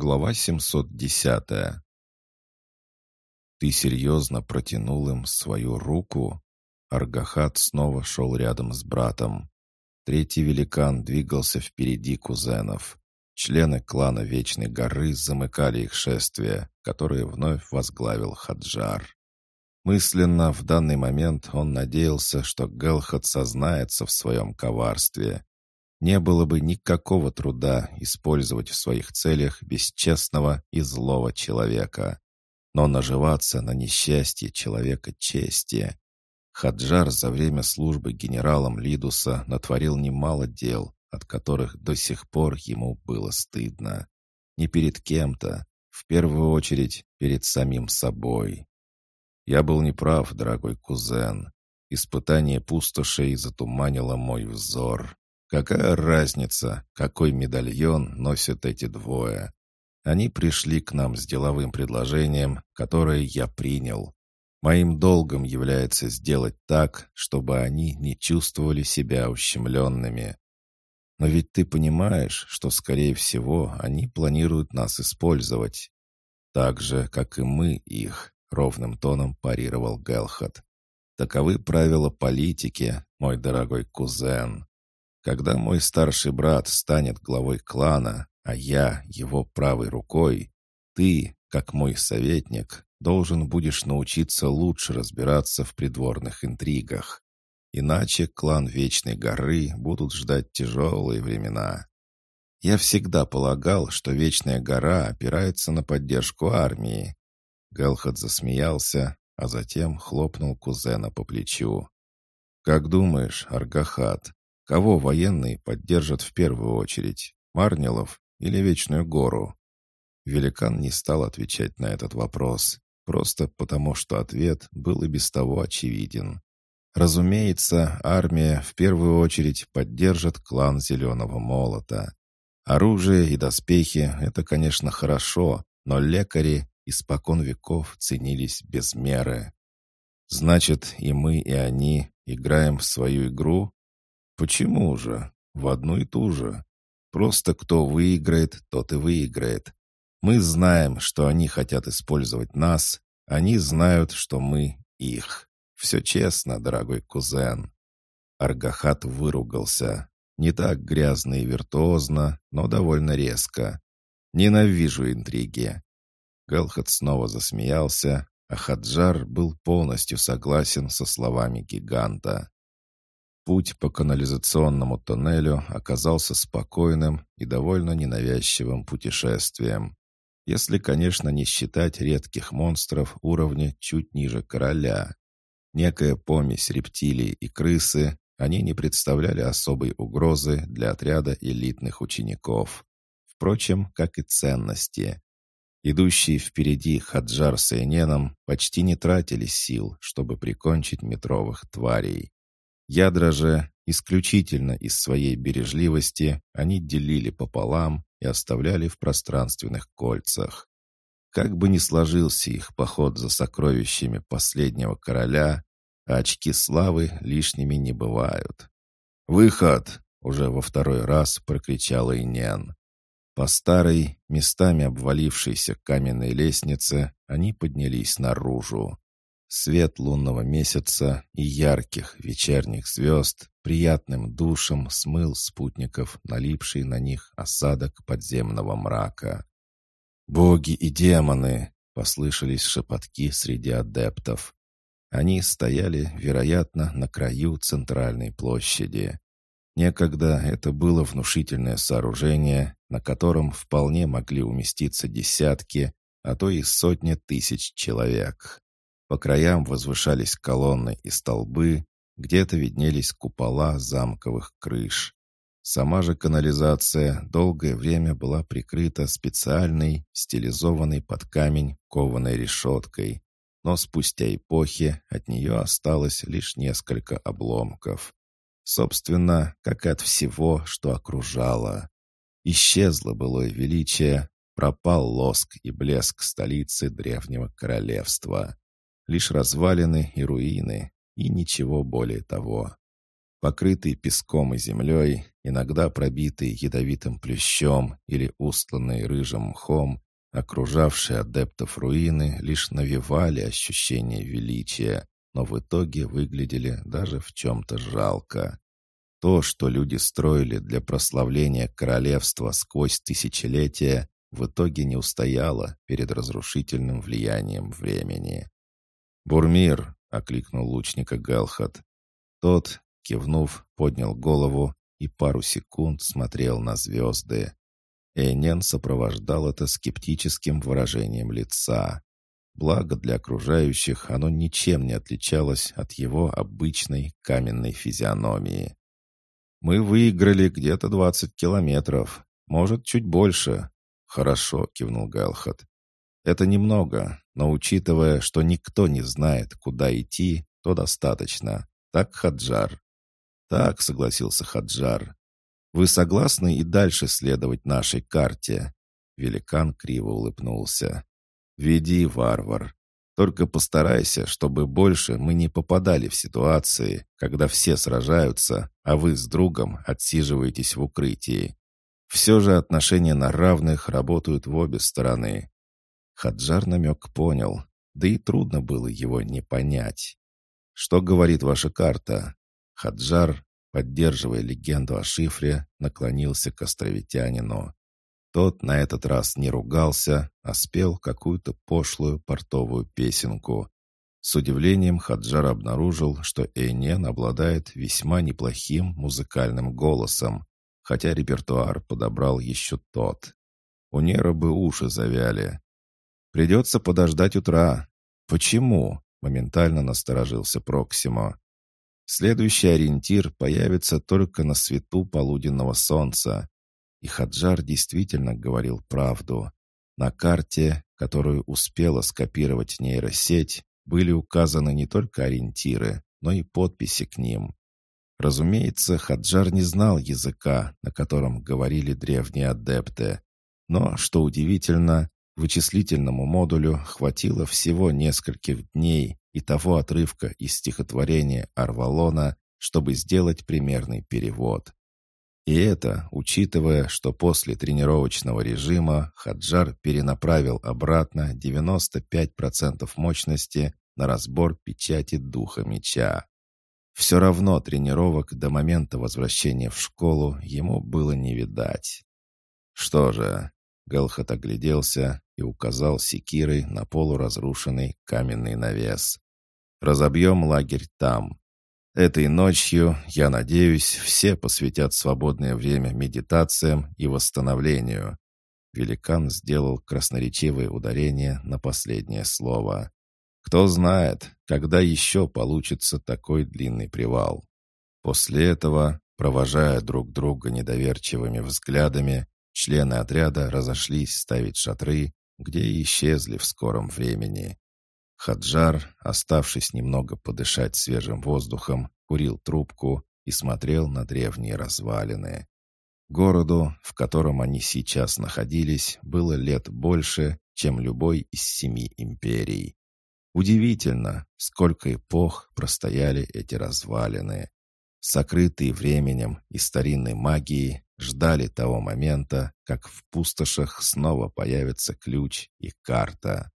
Глава 710 «Ты серьезно протянул им свою руку?» Аргахат снова шел рядом с братом. Третий великан двигался впереди кузенов. Члены клана Вечной горы замыкали их шествие, которое вновь возглавил Хаджар. Мысленно в данный момент он надеялся, что Гелхат сознается в своем коварстве не было бы никакого труда использовать в своих целях бесчестного и злого человека. Но наживаться на несчастье человека чести. Хаджар за время службы генералом Лидуса натворил немало дел, от которых до сих пор ему было стыдно. Не перед кем-то, в первую очередь перед самим собой. Я был неправ, дорогой кузен. Испытание пустошей затуманило мой взор. Какая разница, какой медальон носят эти двое? Они пришли к нам с деловым предложением, которое я принял. Моим долгом является сделать так, чтобы они не чувствовали себя ущемленными. Но ведь ты понимаешь, что, скорее всего, они планируют нас использовать. Так же, как и мы их, ровным тоном парировал Гелхат. Таковы правила политики, мой дорогой кузен. Когда мой старший брат станет главой клана, а я его правой рукой, ты, как мой советник, должен будешь научиться лучше разбираться в придворных интригах. Иначе клан Вечной горы будут ждать тяжелые времена. Я всегда полагал, что Вечная гора опирается на поддержку армии. Галхат засмеялся, а затем хлопнул кузена по плечу. «Как думаешь, Аргахат, Кого военные поддержат в первую очередь? Марнилов или Вечную гору? Великан не стал отвечать на этот вопрос, просто потому что ответ был и без того очевиден. Разумеется, армия в первую очередь поддержит клан Зеленого Молота. Оружие и доспехи — это, конечно, хорошо, но лекари испокон веков ценились без меры. Значит, и мы, и они играем в свою игру? Почему же? В одну и ту же. Просто кто выиграет, тот и выиграет. Мы знаем, что они хотят использовать нас, они знают, что мы их. Все честно, дорогой кузен. Аргахат выругался. Не так грязно и виртуозно, но довольно резко. Ненавижу интриги. Галхат снова засмеялся, а Хаджар был полностью согласен со словами гиганта. Путь по канализационному тоннелю оказался спокойным и довольно ненавязчивым путешествием. Если, конечно, не считать редких монстров уровня чуть ниже короля. Некая помесь рептилий и крысы, они не представляли особой угрозы для отряда элитных учеников. Впрочем, как и ценности. Идущие впереди Хаджар с Эйненом почти не тратили сил, чтобы прикончить метровых тварей. Ядра же, исключительно из своей бережливости, они делили пополам и оставляли в пространственных кольцах. Как бы ни сложился их поход за сокровищами последнего короля, очки славы лишними не бывают. «Выход!» — уже во второй раз прокричал Иньян. По старой, местами обвалившейся каменной лестнице они поднялись наружу. Свет лунного месяца и ярких вечерних звезд приятным душем смыл спутников, налипший на них осадок подземного мрака. «Боги и демоны!» — послышались шепотки среди адептов. Они стояли, вероятно, на краю центральной площади. Некогда это было внушительное сооружение, на котором вполне могли уместиться десятки, а то и сотни тысяч человек. По краям возвышались колонны и столбы, где-то виднелись купола замковых крыш. Сама же канализация долгое время была прикрыта специальной, стилизованной под камень кованой решеткой, но спустя эпохи от нее осталось лишь несколько обломков. Собственно, как и от всего, что окружало. Исчезло былое величие, пропал лоск и блеск столицы древнего королевства лишь развалины и руины, и ничего более того. покрытые песком и землей, иногда пробитые ядовитым плющом или устланные рыжим мхом, окружавшие адептов руины лишь навевали ощущение величия, но в итоге выглядели даже в чем-то жалко. То, что люди строили для прославления королевства сквозь тысячелетия, в итоге не устояло перед разрушительным влиянием времени. «Бурмир!» — окликнул лучника Галхат. Тот, кивнув, поднял голову и пару секунд смотрел на звезды. Эйнен сопровождал это скептическим выражением лица. Благо для окружающих оно ничем не отличалось от его обычной каменной физиономии. «Мы выиграли где-то двадцать километров, может, чуть больше». «Хорошо», — кивнул Галхат. «Это немного, но учитывая, что никто не знает, куда идти, то достаточно. Так, Хаджар?» «Так», — согласился Хаджар. «Вы согласны и дальше следовать нашей карте?» Великан криво улыбнулся. «Веди, варвар. Только постарайся, чтобы больше мы не попадали в ситуации, когда все сражаются, а вы с другом отсиживаетесь в укрытии. Все же отношения на равных работают в обе стороны». Хаджар намек понял, да и трудно было его не понять. «Что говорит ваша карта?» Хаджар, поддерживая легенду о шифре, наклонился к островитянину. Тот на этот раз не ругался, а спел какую-то пошлую портовую песенку. С удивлением Хаджар обнаружил, что Эйнен обладает весьма неплохим музыкальным голосом, хотя репертуар подобрал еще тот. У Нера бы уши завяли. «Придется подождать утра». «Почему?» — моментально насторожился Проксимо. Следующий ориентир появится только на свету полуденного солнца. И Хаджар действительно говорил правду. На карте, которую успела скопировать нейросеть, были указаны не только ориентиры, но и подписи к ним. Разумеется, Хаджар не знал языка, на котором говорили древние адепты. Но, что удивительно, вычислительному модулю хватило всего нескольких дней и того отрывка из стихотворения Арвалона, чтобы сделать примерный перевод. И это, учитывая, что после тренировочного режима Хаджар перенаправил обратно 95% мощности на разбор печати духа меча. Все равно тренировок до момента возвращения в школу ему было не видать. Что же, Галхат огляделся и указал секирой на полуразрушенный каменный навес. «Разобьем лагерь там. Этой ночью, я надеюсь, все посвятят свободное время медитациям и восстановлению». Великан сделал красноречивое ударение на последнее слово. «Кто знает, когда еще получится такой длинный привал». После этого, провожая друг друга недоверчивыми взглядами, члены отряда разошлись ставить шатры, где исчезли в скором времени. Хаджар, оставшись немного подышать свежим воздухом, курил трубку и смотрел на древние развалины. Городу, в котором они сейчас находились, было лет больше, чем любой из семи империй. Удивительно, сколько эпох простояли эти развалины. Сокрытые временем и старинной магией, ждали того момента, как в пустошах снова появится ключ и карта.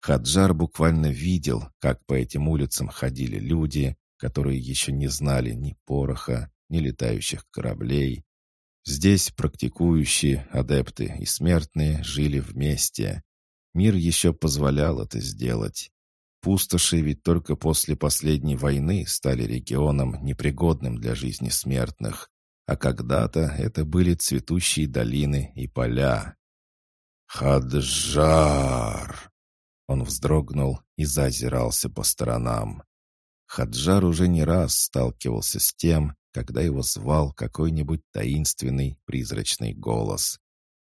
Хаджар буквально видел, как по этим улицам ходили люди, которые еще не знали ни пороха, ни летающих кораблей. Здесь практикующие, адепты и смертные жили вместе. Мир еще позволял это сделать. Пустоши ведь только после последней войны стали регионом, непригодным для жизни смертных, а когда-то это были цветущие долины и поля. «Хаджар!» Он вздрогнул и зазирался по сторонам. Хаджар уже не раз сталкивался с тем, когда его звал какой-нибудь таинственный призрачный голос.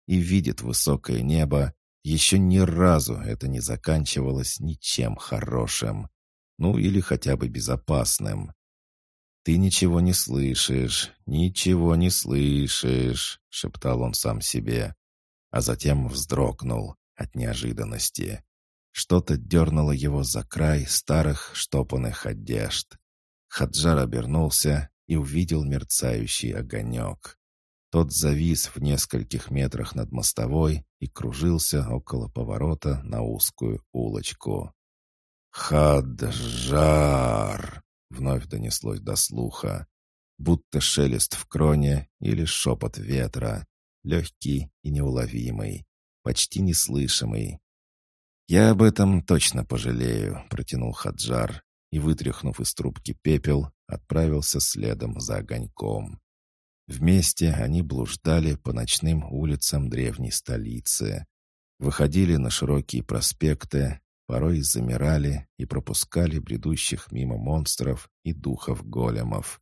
И видит высокое небо, еще ни разу это не заканчивалось ничем хорошим. Ну или хотя бы безопасным. «Ты ничего не слышишь, ничего не слышишь», — шептал он сам себе, а затем вздрогнул от неожиданности. Что-то дернуло его за край старых штопанных одежд. Хаджар обернулся и увидел мерцающий огонек. Тот завис в нескольких метрах над мостовой и кружился около поворота на узкую улочку. «Хаджар!» — вновь донеслось до слуха, будто шелест в кроне или шепот ветра, легкий и неуловимый, почти неслышимый. «Я об этом точно пожалею», — протянул Хаджар и, вытряхнув из трубки пепел, отправился следом за огоньком. Вместе они блуждали по ночным улицам древней столицы, выходили на широкие проспекты, порой замирали и пропускали бредущих мимо монстров и духов-големов,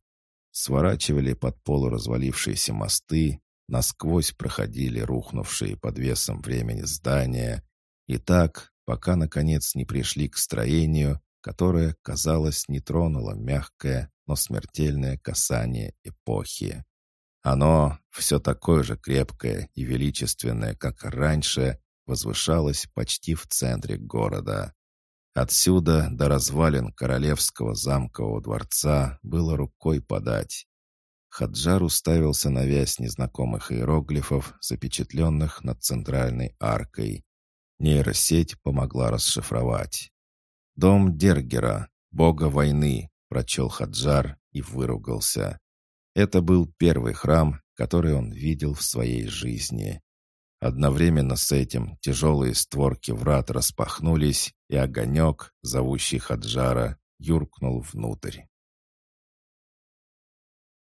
сворачивали под полуразвалившиеся мосты, насквозь проходили рухнувшие под весом времени здания, и так, пока, наконец, не пришли к строению, которое, казалось, не тронуло мягкое, но смертельное касание эпохи. Оно, все такое же крепкое и величественное, как раньше, возвышалось почти в центре города. Отсюда до развалин королевского замкового дворца было рукой подать. Хаджар уставился на вязь незнакомых иероглифов, запечатленных над центральной аркой. Нейросеть помогла расшифровать. «Дом Дергера, бога войны», — прочел Хаджар и выругался. Это был первый храм, который он видел в своей жизни. Одновременно с этим тяжелые створки врат распахнулись, и огонек, зовущий Хаджара, юркнул внутрь.